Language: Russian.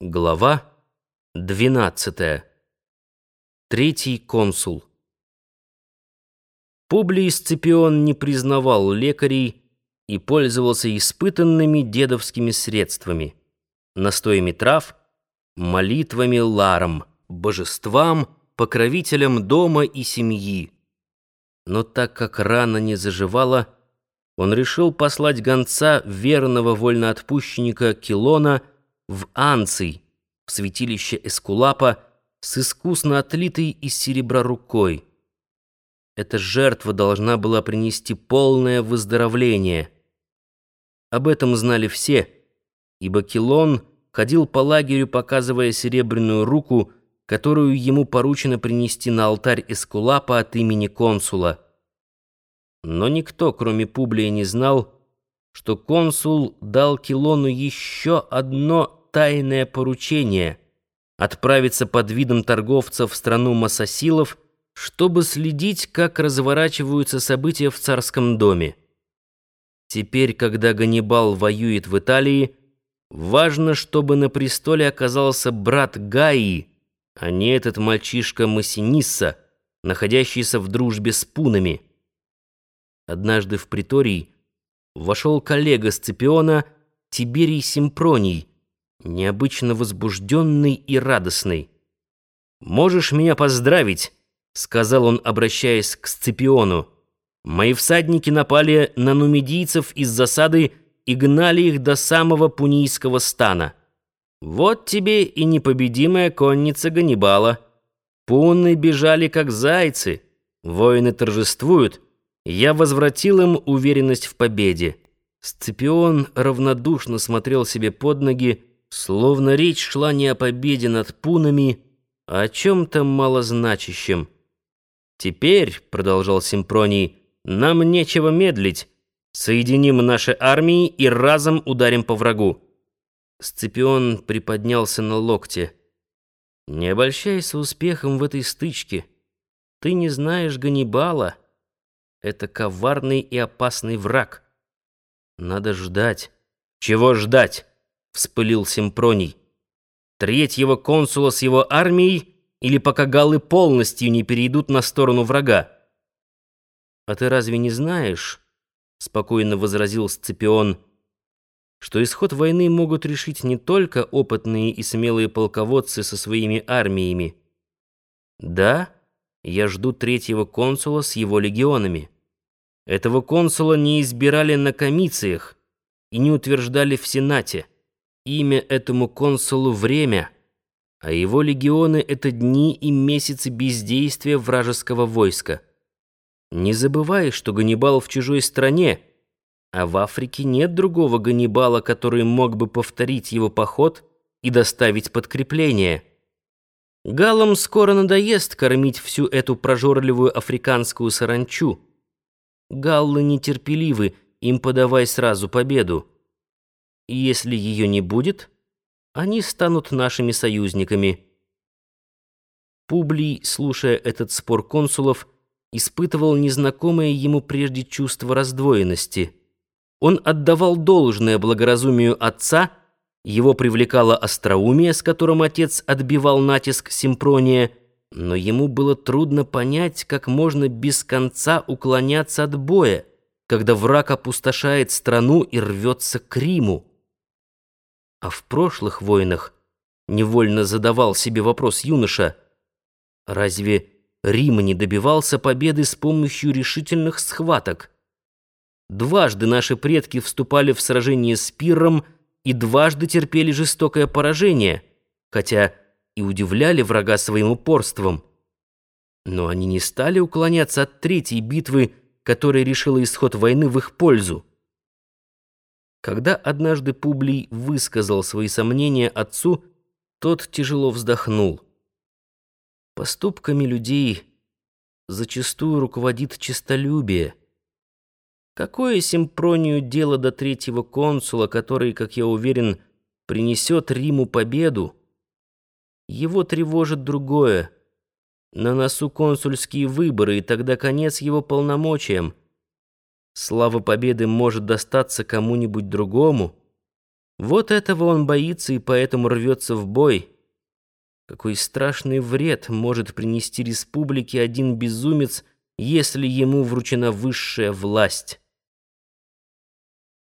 Глава 12. Третий консул. Публий Сципион не признавал лекарей и пользовался испытанными дедовскими средствами, настоями трав, молитвами ларом, божествам, покровителям дома и семьи. Но так как рана не заживала, он решил послать гонца верного вольноотпущенника Килона в Анций, в святилище Эскулапа, с искусно отлитой из серебра рукой. Эта жертва должна была принести полное выздоровление. Об этом знали все, ибо Килон ходил по лагерю, показывая серебряную руку, которую ему поручено принести на алтарь Эскулапа от имени консула. Но никто, кроме Публия, не знал, что консул дал Килону еще одно тайное поручение — отправиться под видом торговца в страну Масасилов, чтобы следить, как разворачиваются события в царском доме. Теперь, когда Ганнибал воюет в Италии, важно, чтобы на престоле оказался брат Гаи, а не этот мальчишка Массинисса, находящийся в дружбе с пунами. Однажды в приторий вошел коллега Сципиона Тиберий Симпроний, необычно возбужденный и радостный. «Можешь меня поздравить», — сказал он, обращаясь к Сципиону. «Мои всадники напали на нумидийцев из засады и гнали их до самого пунийского стана. Вот тебе и непобедимая конница Ганнибала. Пунны бежали, как зайцы. Воины торжествуют. Я возвратил им уверенность в победе». Сципион равнодушно смотрел себе под ноги, Словно речь шла не о победе над пунами, а о чем-то малозначащем. «Теперь», — продолжал Симпроний, — «нам нечего медлить. Соединим наши армии и разом ударим по врагу». Сципион приподнялся на локте. «Не обольщайся успехом в этой стычке. Ты не знаешь Ганнибала. Это коварный и опасный враг. Надо ждать». «Чего ждать?» — вспылил Симпроний. «Третьего консула с его армией или пока галлы полностью не перейдут на сторону врага?» «А ты разве не знаешь?» — спокойно возразил Сципион, что исход войны могут решить не только опытные и смелые полководцы со своими армиями. Да, я жду третьего консула с его легионами. Этого консула не избирали на комициях и не утверждали в Сенате. Имя этому консулу — время, а его легионы — это дни и месяцы бездействия вражеского войска. Не забывай, что Ганнибал в чужой стране, а в Африке нет другого Ганнибала, который мог бы повторить его поход и доставить подкрепление. Галам скоро надоест кормить всю эту прожорливую африканскую саранчу. Галлы нетерпеливы, им подавай сразу победу. И если ее не будет, они станут нашими союзниками. Публий, слушая этот спор консулов, испытывал незнакомое ему прежде чувство раздвоенности. Он отдавал должное благоразумию отца, его привлекало остроумие, с которым отец отбивал натиск Симпрония, но ему было трудно понять, как можно без конца уклоняться от боя, когда враг опустошает страну и рвется к Риму. А в прошлых войнах невольно задавал себе вопрос юноша, разве Рим не добивался победы с помощью решительных схваток? Дважды наши предки вступали в сражение с Пиром и дважды терпели жестокое поражение, хотя и удивляли врага своим упорством. Но они не стали уклоняться от третьей битвы, которая решила исход войны в их пользу. Когда однажды Публий высказал свои сомнения отцу, тот тяжело вздохнул. Поступками людей зачастую руководит честолюбие. Какое Симпронию дело до третьего консула, который, как я уверен, принесет Риму победу? Его тревожит другое. На носу консульские выборы, и тогда конец его полномочиям. Слава победы может достаться кому-нибудь другому. Вот этого он боится и поэтому рвется в бой. Какой страшный вред может принести республике один безумец, если ему вручена высшая власть.